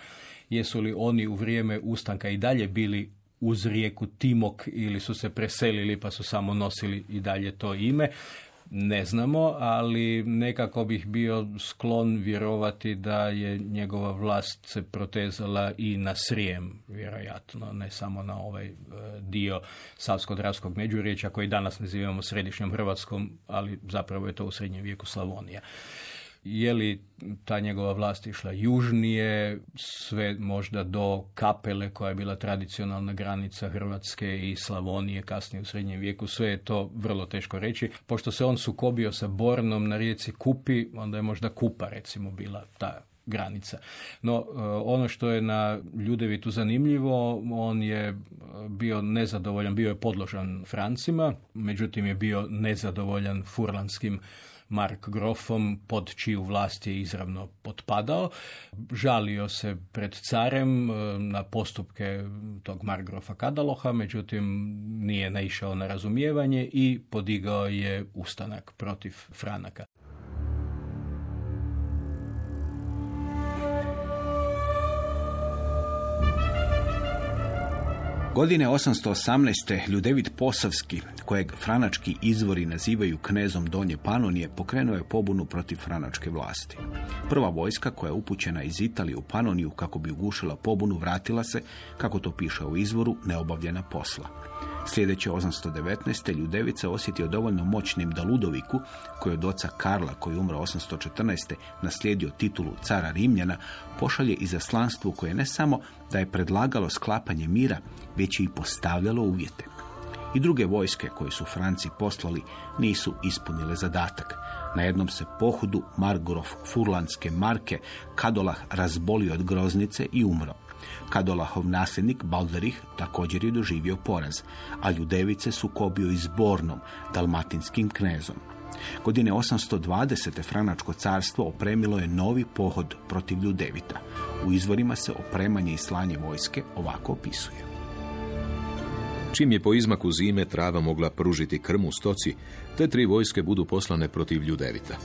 Jesu li oni u vrijeme ustanka i dalje bili uz rijeku Timok ili su se preselili pa su samo nosili i dalje to ime ne znamo, ali nekako bih bio sklon vjerovati da je njegova vlast se protezala i na Srijem, vjerojatno, ne samo na ovaj e, dio Savsko-Dravskog međuriječa koji danas nazivamo središnjom Hrvatskom, ali zapravo je to u srednjem vijeku Slavonija je li ta njegova vlast išla južnije, sve možda do Kapele koja je bila tradicionalna granica Hrvatske i Slavonije kasnije u srednjem vijeku, sve je to vrlo teško reći. Pošto se on sukobio sa Bornom na rijeci Kupi, onda je možda Kupa recimo bila ta granica. No, e, ono što je na Ljudevitu zanimljivo, on je bio nezadovoljan, bio je podložan Francima, međutim je bio nezadovoljan furlanskim Mark Grofom, pod čiju vlast je izravno potpadao. Žalio se pred carem e, na postupke tog Margrofa Kadaloha, međutim nije naišao na razumijevanje i podigao je ustanak protiv Franaka. Godine 818. Ljudevit Posavski, kojeg franački izvori nazivaju knezom Donje Panonije, pokrenuo je pobunu protiv franačke vlasti. Prva vojska koja je upućena iz Italije u Panoniju kako bi ugušila pobunu vratila se, kako to piše u izvoru, neobavljena posla. Sljedeće 819. Ljudevica osjetio dovoljno moćnim da Ludoviku, koji od oca Karla, koji umro 814. naslijedio titulu cara Rimljana, pošalje izaslanstvo koje ne samo da je predlagalo sklapanje mira, već i postavljalo uvjete. I druge vojske koje su Franci poslali nisu ispunile zadatak. Na jednom se pohudu Margrof Furlanske marke Kadolah razbolio od groznice i umro. Kadolahov nasljednik Balderih također je doživio poraz, a Ljudevice su kobio izbornom, dalmatinskim knezom. Godine 820. Franačko carstvo opremilo je novi pohod protiv Ljudevita. U izvorima se opremanje i slanje vojske ovako opisuje. Čim je po izmaku zime trava mogla pružiti krmu stoci, te tri vojske budu poslane protiv Ljudevita.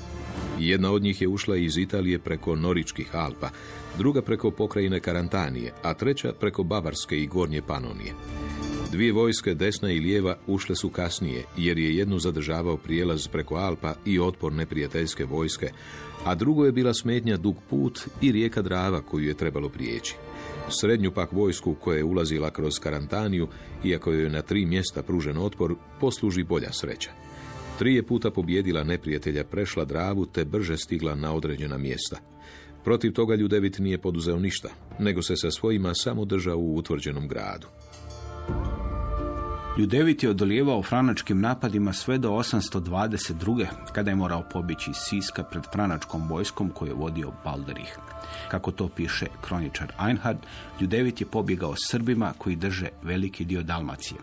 Jedna od njih je ušla iz Italije preko Noričkih Alpa, druga preko pokrajine Karantanije, a treća preko Bavarske i Gornje Panonije. Dvije vojske, desna i lijeva, ušle su kasnije, jer je jednu zadržavao prijelaz preko Alpa i otpor neprijateljske vojske, a drugo je bila smetnja dug put i rijeka Drava koju je trebalo prijeći. Srednju pak vojsku koja je ulazila kroz Karantaniju, iako je na tri mjesta pružen otpor, posluži bolja sreća. Tri je puta pobjedila neprijatelja, prešla Dravu te brže stigla na određena mjesta. Protiv toga Ljudevit nije poduzeo ništa, nego se sa svojima samo držao u utvrđenom gradu. Ljudevit je odolijevao franačkim napadima sve do 822. kada je morao pobići iz Siska pred franačkom vojskom koju je vodio Balderih. Kako to piše kroničar Einhard, Ljudevit je pobjegao Srbima koji drže veliki dio Dalmacije.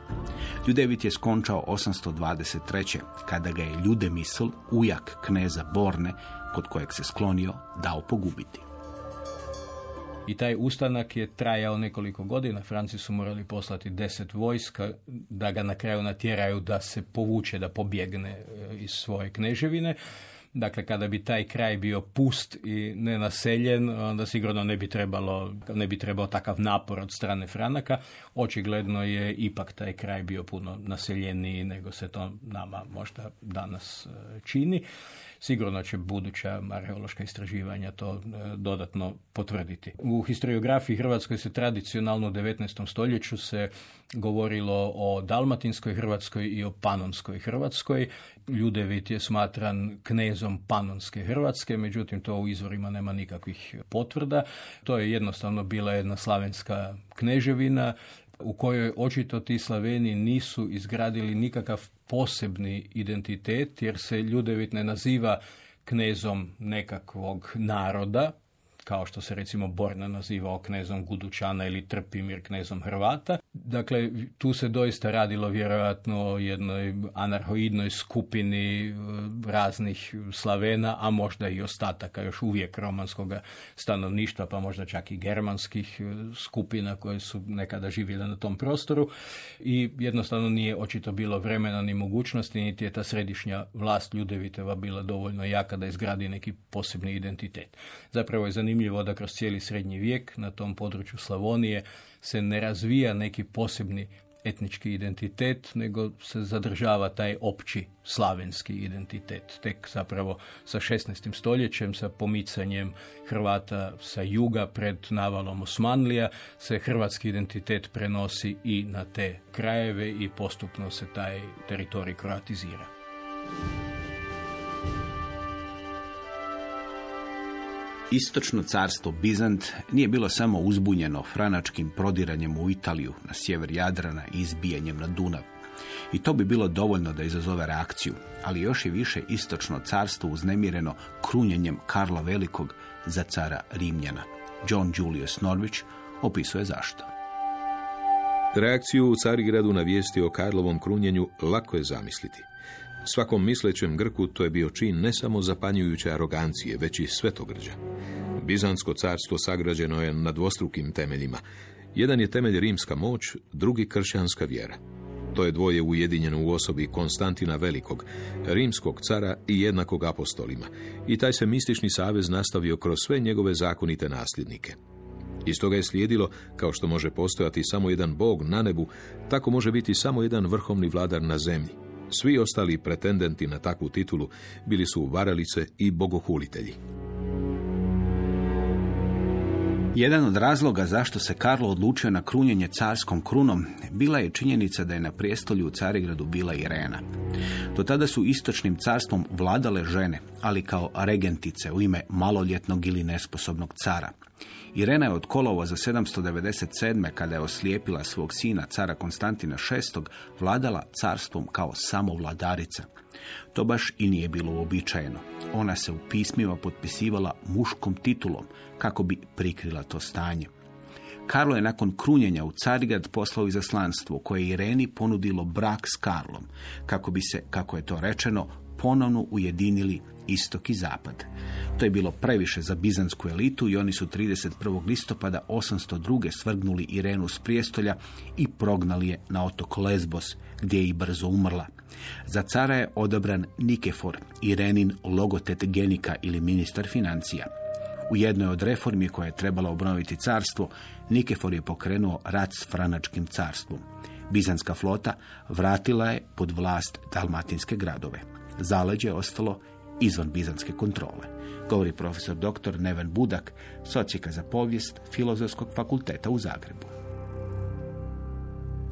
Ljudevit je skončao 823. kada ga je Ljudemisl, ujak kneza Borne, kod kojeg se sklonio, dao pogubiti. I taj ustanak je trajao nekoliko godina. Franci su morali poslati deset vojska da ga na kraju natjeraju da se povuče, da pobjegne e, iz svoje kneževine. Dakle, kada bi taj kraj bio pust i nenaseljen, onda sigurno ne bi, trebalo, ne bi trebao takav napor od strane Franaka. Očigledno je ipak taj kraj bio puno naseljeniji nego se to nama možda danas e, čini. Sigurno će buduća arheološka istraživanja to e, dodatno potvrditi. U historiografiji Hrvatskoj se tradicionalno u 19. stoljeću se govorilo o Dalmatinskoj Hrvatskoj i o Panonskoj Hrvatskoj. Ljudevit je smatran knezom Panonske Hrvatske, međutim to u izvorima nema nikakvih potvrda. To je jednostavno bila jedna slavenska kneževina u kojoj očito ti Slaveni nisu izgradili nikakav posebni identitet, jer se Ljudevit ne naziva knezom nekakvog naroda, kao što se recimo Borna nazivao knezom Gudučana ili Trpimir knezom Hrvata. Dakle, tu se doista radilo vjerojatno o jednoj anarhoidnoj skupini e, raznih Slavena, a možda i ostataka još uvijek romanskog stanovništva, pa možda čak i germanskih e, skupina koje su nekada živjele na tom prostoru i jednostavno nije očito bilo vremena ni mogućnosti, niti je ta središnja vlast Ljudeviteva bila dovoljno jaka da izgradi neki posebni identitet. Zapravo je zanimljivo zanimljivo da kroz cijeli srednji vijek na tom području Slavonije se ne razvija neki posebni etnički identitet, nego se zadržava taj opći slavenski identitet. Tek zapravo sa 16. stoljećem, sa pomicanjem Hrvata sa juga pred navalom Osmanlija, se hrvatski identitet prenosi i na te krajeve i postupno se taj teritorij kroatizira. Istočno carstvo Bizant nije bilo samo uzbunjeno franačkim prodiranjem u Italiju na sjever Jadrana i izbijanjem na Dunav. I to bi bilo dovoljno da izazove reakciju, ali još i više istočno carstvo uznemireno krunjenjem Karla Velikog za cara Rimljana. John Julius Norwich opisuje zašto. Reakciju u Carigradu na vijesti o Karlovom krunjenju lako je zamisliti. Svakom mislećem Grku to je bio čin ne samo zapanjujuće arogancije, već i svetogrđa. Bizansko carstvo sagrađeno je na dvostrukim temeljima. Jedan je temelj rimska moć, drugi kršćanska vjera. To je dvoje ujedinjeno u osobi Konstantina Velikog, rimskog cara i jednakog apostolima. I taj se mistični savez nastavio kroz sve njegove zakonite nasljednike. Iz toga je slijedilo, kao što može postojati samo jedan bog na nebu, tako može biti samo jedan vrhovni vladar na zemlji. Svi ostali pretendenti na takvu titulu bili su varalice i bogohulitelji. Jedan od razloga zašto se Karlo odlučio na krunjenje carskom krunom bila je činjenica da je na prijestolju u Carigradu bila Irena. Do tada su istočnim carstvom vladale žene, ali kao regentice u ime maloljetnog ili nesposobnog cara. Irena je od kolova za 797. kada je oslijepila svog sina, cara Konstantina VI. vladala carstvom kao samovladarica. To baš i nije bilo uobičajeno. Ona se u pismima potpisivala muškom titulom kako bi prikrila to stanje. Karlo je nakon krunjenja u Carigrad poslao izaslanstvo koje je Ireni ponudilo brak s Karlom, kako bi se, kako je to rečeno, ponovno ujedinili istok i zapad. To je bilo previše za bizansku elitu i oni su 31. listopada 802. svrgnuli Irenu s prijestolja i prognali je na otok Lesbos, gdje je i brzo umrla. Za cara je odabran Nikefor, Irenin logotet genika ili ministar financija. U jednoj od reformi koja je trebala obnoviti carstvo, Nikefor je pokrenuo rat s Franačkim carstvom. Bizanska flota vratila je pod vlast dalmatinske gradove. Zaleđe ostalo izvan bizanske kontrole. Govori profesor dr. Neven Budak, socijeka za povijest Filozofskog fakulteta u Zagrebu.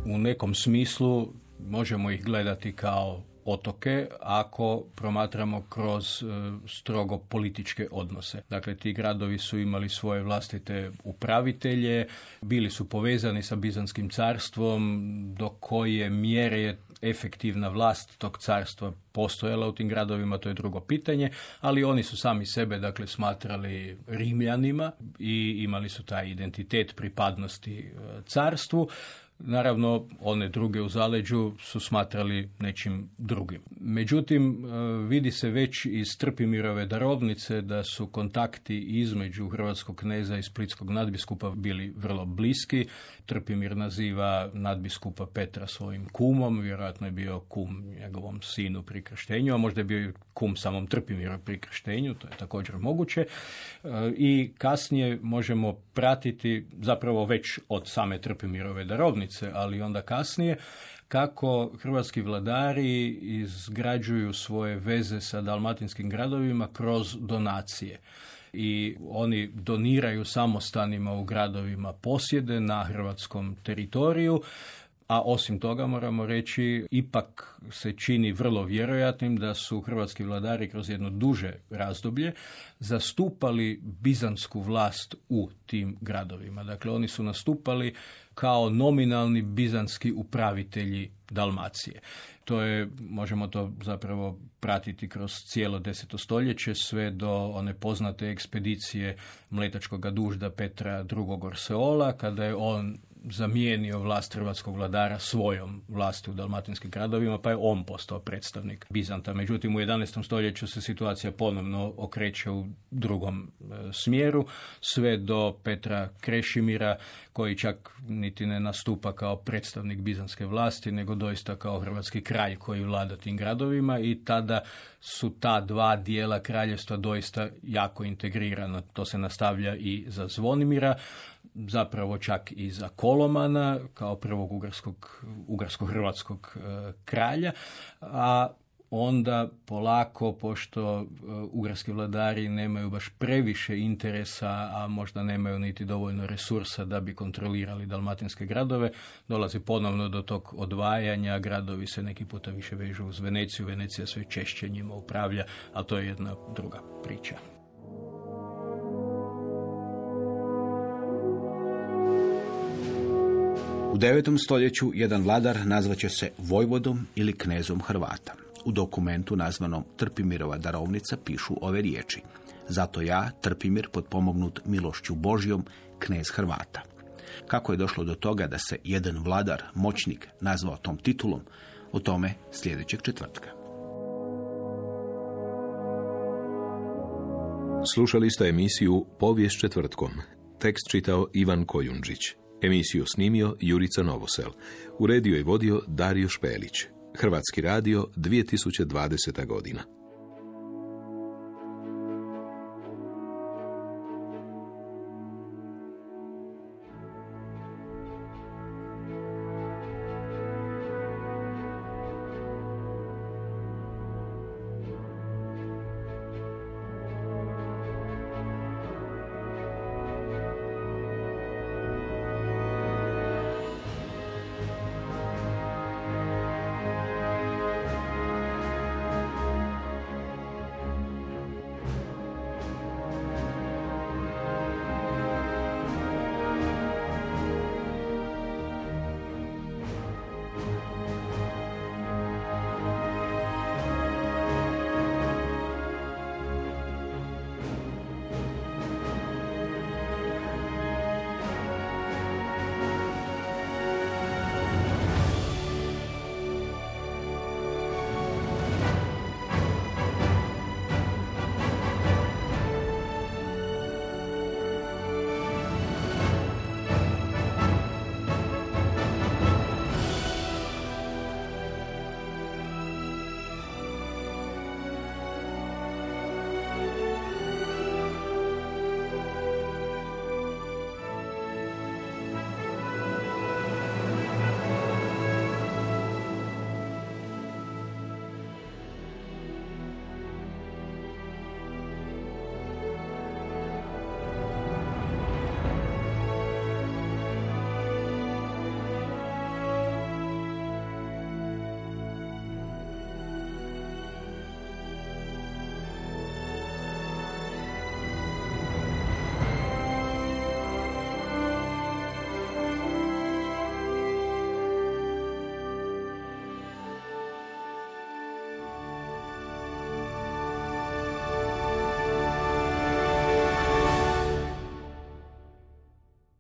U nekom smislu možemo ih gledati kao otoke ako promatramo kroz e, strogo političke odnose. Dakle, ti gradovi su imali svoje vlastite upravitelje, bili su povezani sa Bizanskim carstvom, do koje mjere je efektivna vlast tog carstva postojala u tim gradovima, to je drugo pitanje, ali oni su sami sebe dakle smatrali Rimljanima i imali su taj identitet pripadnosti e, carstvu. Naravno, one druge u zaleđu su smatrali nečim drugim. Međutim, e, vidi se već iz Trpimirove darovnice da su kontakti između hrvatskog kneza i splitskog nadbiskupa bili vrlo bliski. Trpimir naziva nadbiskupa Petra svojim kumom, vjerojatno je bio kum njegovom sinu pri krštenju, a možda je bio kum samom Trpimiru pri krštenju, to je također moguće. E, I kasnije možemo pratiti, zapravo već od same Trpimirove darovnice, ali onda kasnije, kako hrvatski vladari izgrađuju svoje veze sa dalmatinskim gradovima kroz donacije. I oni doniraju samostanima u gradovima posjede na hrvatskom teritoriju a osim toga moramo reći ipak se čini vrlo vjerojatnim da su hrvatski vladari kroz jedno duže razdoblje zastupali bizansku vlast u tim gradovima. Dakle, oni su nastupali kao nominalni bizanski upravitelji Dalmacije. To je, možemo to zapravo pratiti kroz cijelo deseto stoljeće, sve do one poznate ekspedicije mletačkog dužda Petra II. Orseola, kada je on zamijenio vlast hrvatskog vladara svojom vlasti u dalmatinskim gradovima, pa je on postao predstavnik Bizanta. Međutim, u 11. stoljeću se situacija ponovno okreće u drugom e, smjeru, sve do Petra Krešimira, koji čak niti ne nastupa kao predstavnik bizanske vlasti, nego doista kao hrvatski kralj koji vlada tim gradovima i tada su ta dva dijela kraljevstva doista jako integrirana. To se nastavlja i za Zvonimira, zapravo čak i za Kolomana kao prvog ugarskog, ugarsko-hrvatskog e, kralja, a onda polako, pošto e, ugarski vladari nemaju baš previše interesa, a možda nemaju niti dovoljno resursa da bi kontrolirali dalmatinske gradove, dolazi ponovno do tog odvajanja, gradovi se neki puta više vežu uz Veneciju, Venecija sve češće njima upravlja, ali to je jedna druga priča. U 9. stoljeću jedan vladar nazvaće se vojvodom ili knezom Hrvata. U dokumentu nazvanom Trpimirova darovnica pišu ove riječi. Zato ja, Trpimir, potpomognut milošću Božjom, knez Hrvata. Kako je došlo do toga da se jedan vladar, moćnik, nazvao tom titulom, o tome sljedećeg četvrtka. Slušali ste emisiju Povijest četvrtkom. Tekst čitao Ivan Kojundžić. Emisiju snimio Jurica Novosel. Uredio i vodio Dario Špelić. Hrvatski radio 2020. godina.